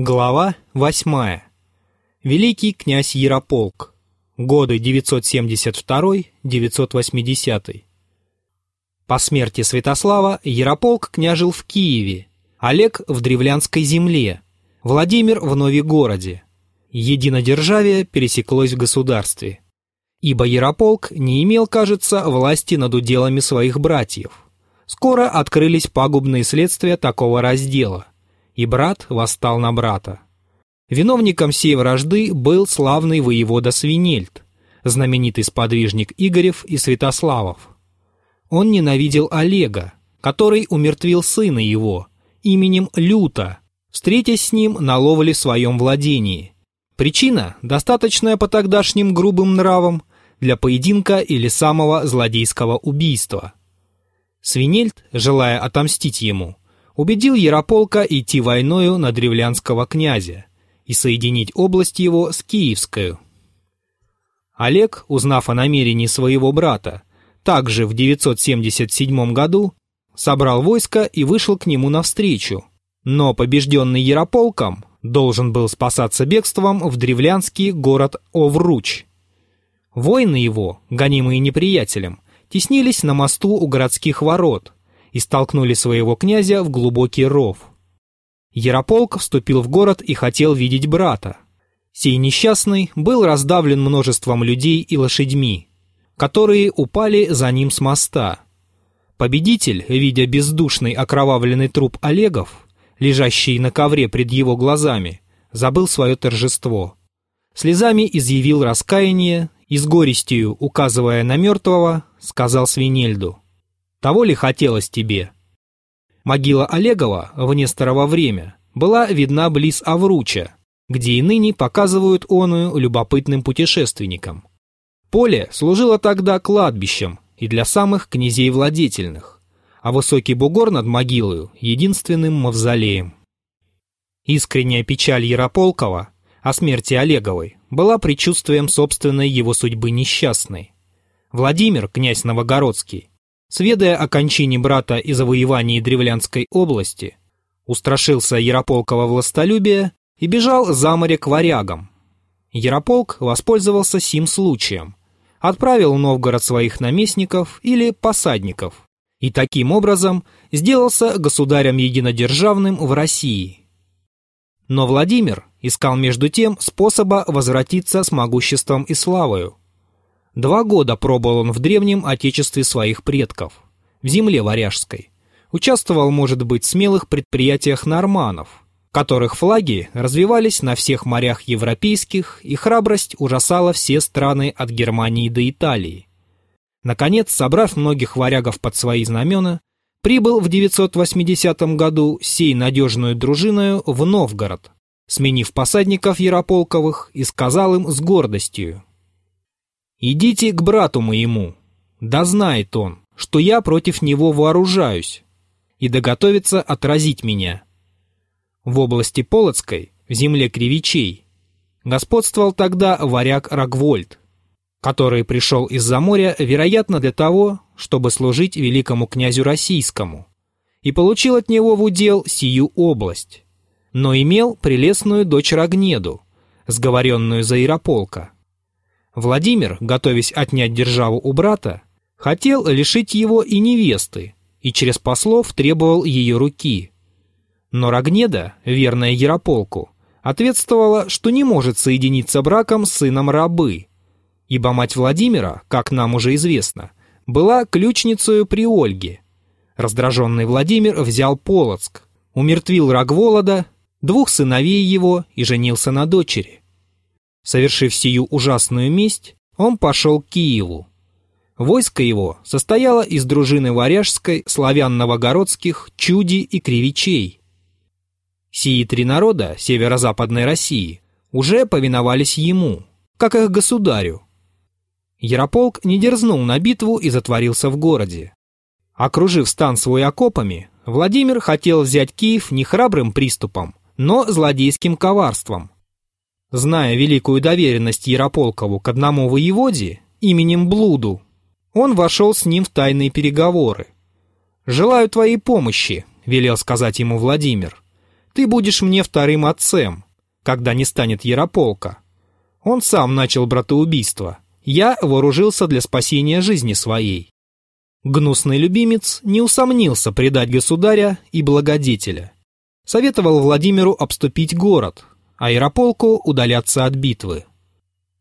Глава 8. Великий князь Ярополк. Годы 972-980. По смерти Святослава Ярополк княжил в Киеве, Олег в Древлянской земле, Владимир в Новигороде. Единодержавие пересеклось в государстве. Ибо Ярополк не имел, кажется, власти над уделами своих братьев. Скоро открылись пагубные следствия такого раздела – и брат восстал на брата. Виновником сей вражды был славный воевода Свинельд, знаменитый сподвижник Игорев и Святославов. Он ненавидел Олега, который умертвил сына его, именем Люта, встретясь с ним на ловле в своем владении. Причина, достаточная по тогдашним грубым нравам, для поединка или самого злодейского убийства. Свинельд, желая отомстить ему, убедил Ярополка идти войною на древлянского князя и соединить область его с Киевскою. Олег, узнав о намерении своего брата, также в 977 году собрал войско и вышел к нему навстречу, но побежденный Ярополком должен был спасаться бегством в древлянский город Овруч. Воины его, гонимые неприятелем, теснились на мосту у городских ворот – и столкнули своего князя в глубокий ров. Ярополк вступил в город и хотел видеть брата. Сей несчастный был раздавлен множеством людей и лошадьми, которые упали за ним с моста. Победитель, видя бездушный окровавленный труп Олегов, лежащий на ковре пред его глазами, забыл свое торжество. Слезами изъявил раскаяние и с горестью, указывая на мертвого, сказал Свинельду — того ли хотелось тебе? Могила Олегова в Несторово время была видна близ Авруча, где и ныне показывают оную любопытным путешественникам. Поле служило тогда кладбищем и для самых князей владетельных, а высокий бугор над могилою — единственным мавзолеем. Искренняя печаль Ярополкова о смерти Олеговой была предчувствием собственной его судьбы несчастной. Владимир, князь Новогородский, Сведая о кончине брата и завоевании Древлянской области, устрашился Ярополкова властолюбия и бежал за море к варягам. Ярополк воспользовался сим случаем, отправил в Новгород своих наместников или посадников и таким образом сделался государем единодержавным в России. Но Владимир искал между тем способа возвратиться с могуществом и славою. Два года пробовал он в древнем отечестве своих предков, в земле варяжской. Участвовал, может быть, в смелых предприятиях норманов, которых флаги развивались на всех морях европейских, и храбрость ужасала все страны от Германии до Италии. Наконец, собрав многих варягов под свои знамена, прибыл в 980 году сей надежную дружиною в Новгород, сменив посадников Ярополковых и сказал им с гордостью, «Идите к брату моему, да знает он, что я против него вооружаюсь, и доготовится отразить меня». В области Полоцкой, в земле Кривичей, господствовал тогда варяг Рогвольд, который пришел из-за моря, вероятно, для того, чтобы служить великому князю российскому, и получил от него в удел сию область, но имел прелестную дочь Рогнеду, сговоренную за Ярополка. Владимир, готовясь отнять державу у брата, хотел лишить его и невесты, и через послов требовал ее руки. Но Рогнеда, верная Ярополку, ответствовала, что не может соединиться браком с сыном рабы, ибо мать Владимира, как нам уже известно, была ключницей при Ольге. Раздраженный Владимир взял Полоцк, умертвил Рогволода, двух сыновей его и женился на дочери. Совершив сию ужасную месть, он пошел к Киеву. Войско его состояло из дружины варяжской, славян-новогородских, чуди и кривичей. Сии три народа северо-западной России уже повиновались ему, как их государю. Ярополк не дерзнул на битву и затворился в городе. Окружив стан свой окопами, Владимир хотел взять Киев не храбрым приступом, но злодейским коварством – Зная великую доверенность Ярополкову к одному воеводе именем Блуду, он вошел с ним в тайные переговоры. «Желаю твоей помощи», — велел сказать ему Владимир. ты будешь мне вторым отцем, когда не станет Ярополка. Он сам начал братоубийство. Я вооружился для спасения жизни своей. Гнусный любимец не усомнился предать государя и благодетеля. Советовал Владимиру обступить город, а Ярополку удаляться от битвы.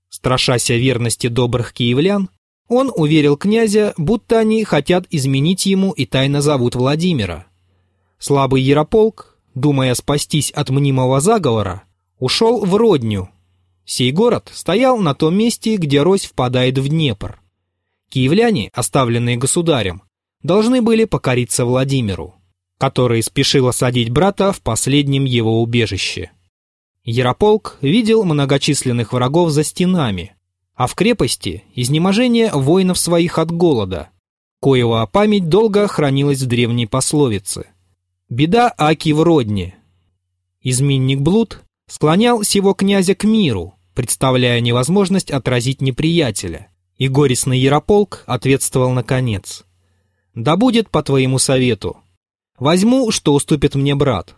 Страшася верности добрых киевлян, он уверил князя, будто они хотят изменить ему и тайно зовут Владимира. Слабый Ярополк, думая спастись от мнимого заговора, ушел в Родню. Сей город стоял на том месте, где Рось впадает в Днепр. Киевляне, оставленные государем, должны были покориться Владимиру, который спешил осадить брата в последнем его убежище. Ярополк видел многочисленных врагов за стенами, а в крепости изнеможение воинов своих от голода, коего память долго хранилась в древней пословице. Беда Аки в родне. Изменник Блуд склонял сего князя к миру, представляя невозможность отразить неприятеля, и горестный Ярополк ответствовал наконец. «Да будет по твоему совету. Возьму, что уступит мне брат.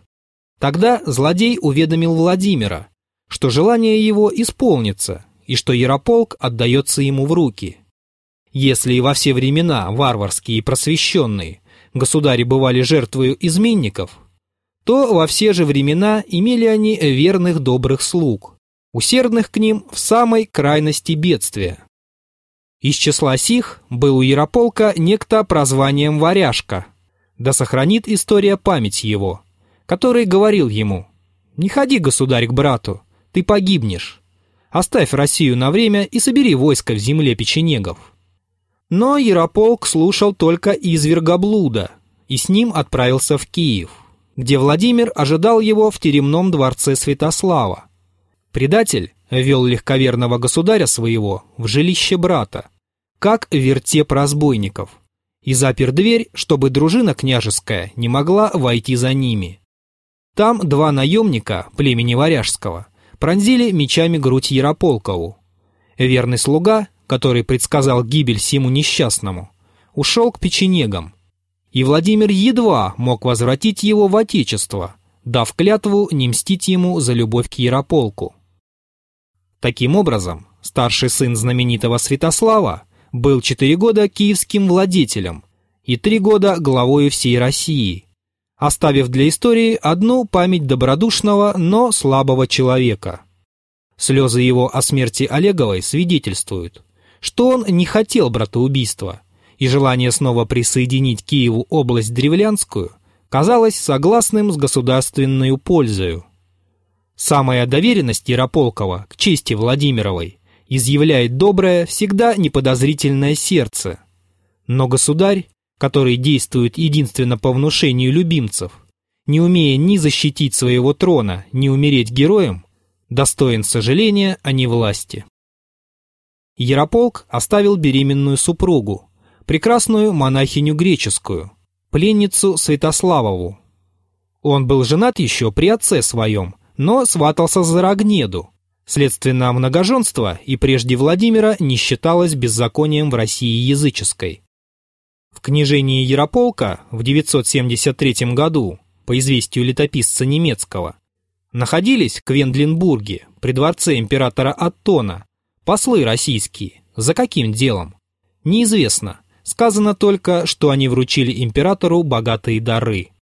Тогда злодей уведомил Владимира, что желание его исполнится и что Ярополк отдается ему в руки. Если и во все времена варварские и просвещенные государи бывали жертвою изменников, то во все же времена имели они верных добрых слуг, усердных к ним в самой крайности бедствия. Из числа сих был у Ярополка некто прозванием Варяжка, да сохранит история память его – который говорил ему «Не ходи, государь, к брату, ты погибнешь. Оставь Россию на время и собери войско в земле печенегов». Но Ярополк слушал только изверга блуда и с ним отправился в Киев, где Владимир ожидал его в теремном дворце Святослава. Предатель вел легковерного государя своего в жилище брата, как вертеп разбойников, и запер дверь, чтобы дружина княжеская не могла войти за ними. Там два наемника племени Варяжского пронзили мечами грудь Ярополкову. Верный слуга, который предсказал гибель сему несчастному, ушел к печенегам, и Владимир едва мог возвратить его в отечество, дав клятву не мстить ему за любовь к Ярополку. Таким образом, старший сын знаменитого Святослава был четыре года киевским владетелем и три года главой всей России – оставив для истории одну память добродушного, но слабого человека. Слезы его о смерти Олеговой свидетельствуют, что он не хотел братоубийства, и желание снова присоединить Киеву область Древлянскую казалось согласным с государственной пользою. Самая доверенность Ярополкова к чести Владимировой изъявляет доброе, всегда неподозрительное сердце. Но государь который действует единственно по внушению любимцев, не умея ни защитить своего трона, ни умереть героем, достоин сожаления, а не власти. Ярополк оставил беременную супругу, прекрасную монахиню греческую, пленницу Святославову. Он был женат еще при отце своем, но сватался за Рогнеду. Следственно, многоженство и прежде Владимира не считалось беззаконием в России языческой. В княжении Ярополка в 973 году, по известию летописца немецкого, находились в Квендлинбурге при дворце императора Аттона послы российские. За каким делом? Неизвестно. Сказано только, что они вручили императору богатые дары –